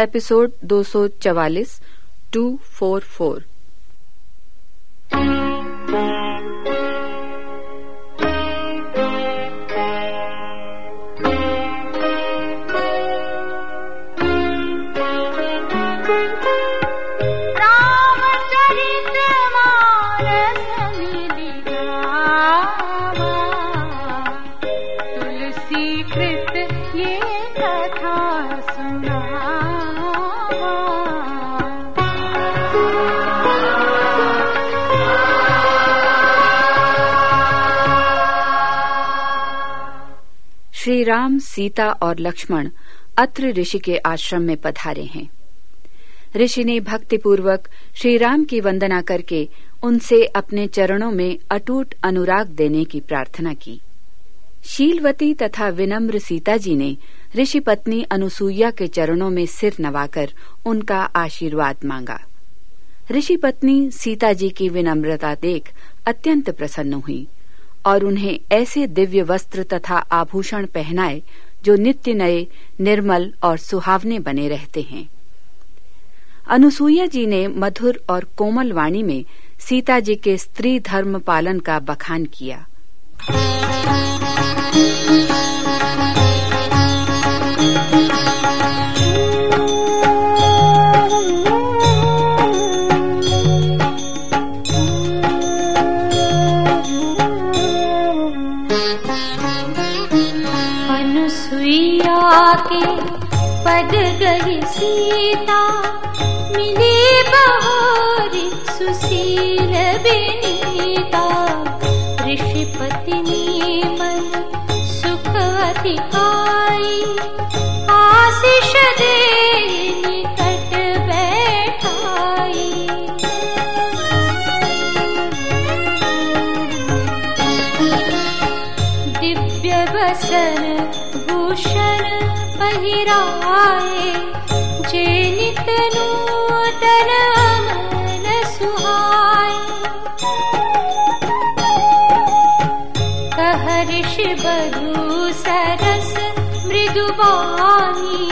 Episode दो सौ चवालीस two four four. Shri Ram Sita और लक्ष्मण अत्र ऋषि के आश्रम में पधारे हैं। ऋषि ने भक्तिपूर्वक श्री राम की वंदना करके उनसे अपने चरणों में अटूट अनुराग देने की प्रार्थना की। शीलवती तथा विनम्र सीता जी ने ऋषि पत्नी अनुसुईया के चरणों में सिर नवाकर उनका आशीर्वाद मांगा। ऋषि पत्नी सीता जी की विनम्रता देख अत्यंत प्रसन्न हुई। और उन्हें ऐसे दिव्य वस्त्र तथा आभूषण पहनाए, जो नित्य नए, निर्मल और सुहावने बने रहते हैं। अनुसुईया जी ने मधुर और कोमल वाणी में सीता जी के स्त्री धर्म पालन का बखान किया। सुशील बेनीता ऋषिपति मन सुख आशीष दे निकट बैठाई। दिव्य बसन भूषण पहिराए जे नित नूतन बधु सरस मृदुबानी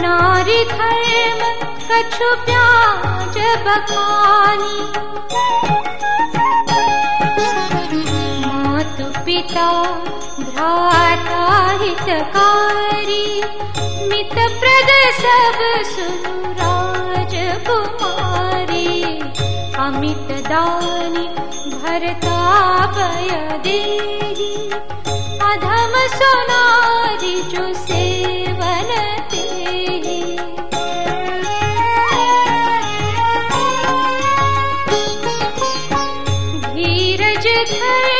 नारी धर्म कछु प्याज बखानी। मातु पिता भ्राता हितकारी। मित प्रद सब सुराज कुमारी अमित दानी भरता पय देही अधम धीरज धर्म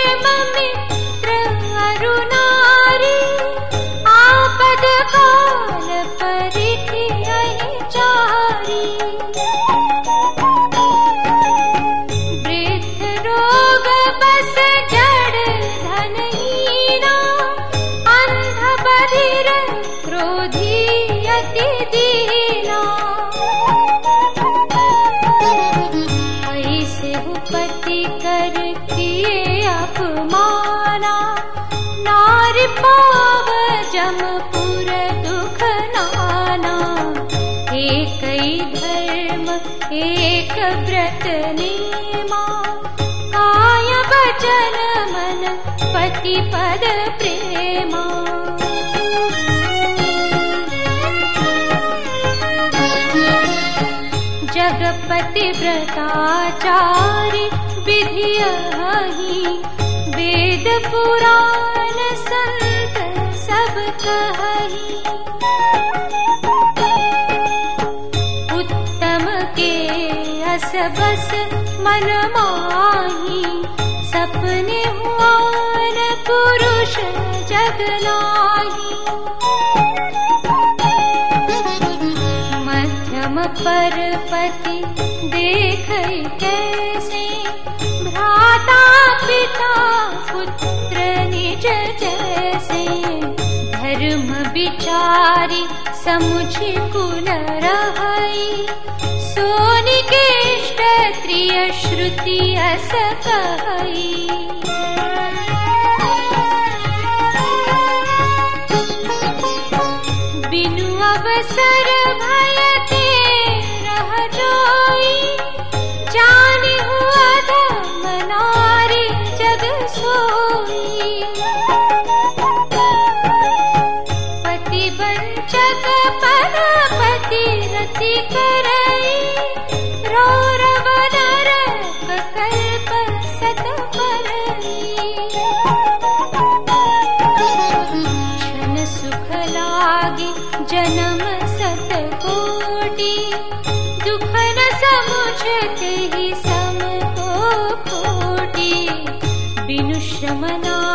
पति कर किए अपमाना। नारी पाव जमपुर दुख नाना। एक धर्म एक व्रत नेमा काय वचन मन पति पद प्रेमा व्रताचारि विधियहि वेद पुराण संत सब कहि उत्तम के अस बस मन माही सपने हुआन पुरुष जगलाही धर्म विचारी कुल रहई सोनि के क्षत्रिय श्रुति अस कहई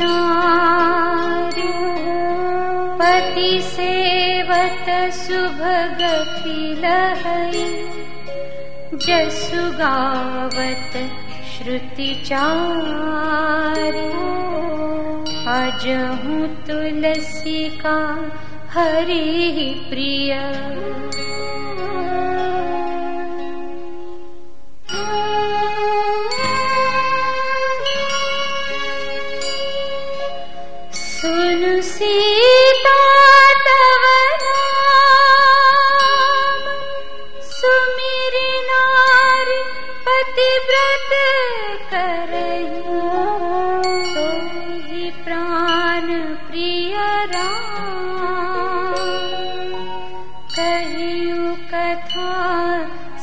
नारी पति सेवत शुभगति लहै जसुगावत श्रुति अजहु तुलसी का हरि प्रिय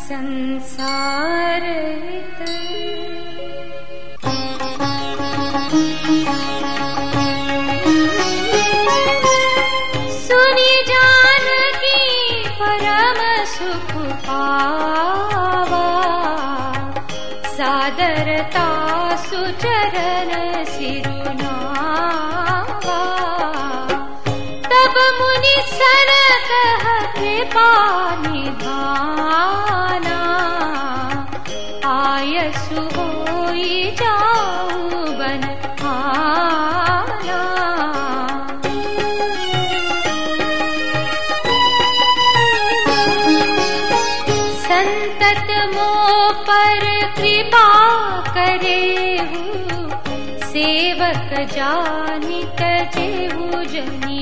संसार सुनि जानकी परम सुख पावा सादरता सुचरण सिरुनावा। तब मुनि सन कह कृपा निधाना आयसु जाऊ बन संतत मो पर कृपा करे सेवक जानि तजेहु जनि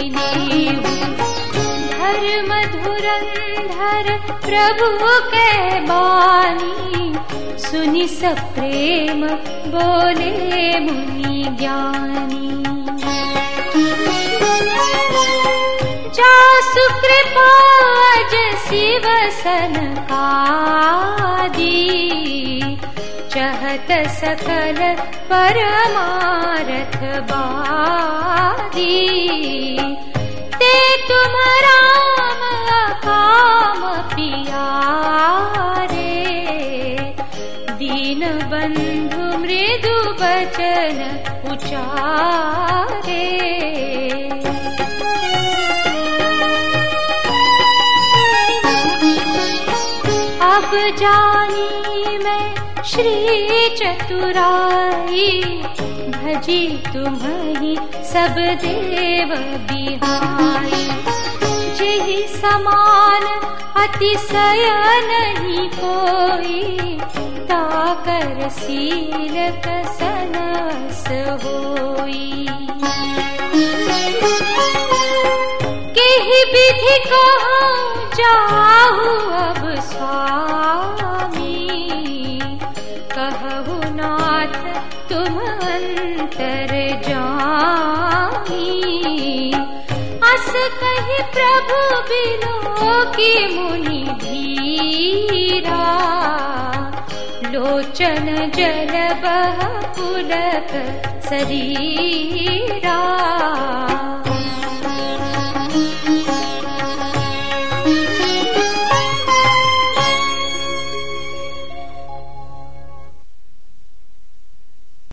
नेहु धर्म धुरंधर प्रभु के बानी सुनि सप्रेम बोले मुनि ज्ञानी। जासु कृपाज शिव सनकादी। चहत सकल परमारथ बादी। ते काम दीन बचन उचारे। अब जानी मैं श्री चतुराई भजी तुम्हि सब देव बिहाई जेहि समान अतिशय नहीं कोई ताकर सील कसनस होई। केहि विधि कहूँ मुनि धीरा लोचन जल बह पुलक शरीरा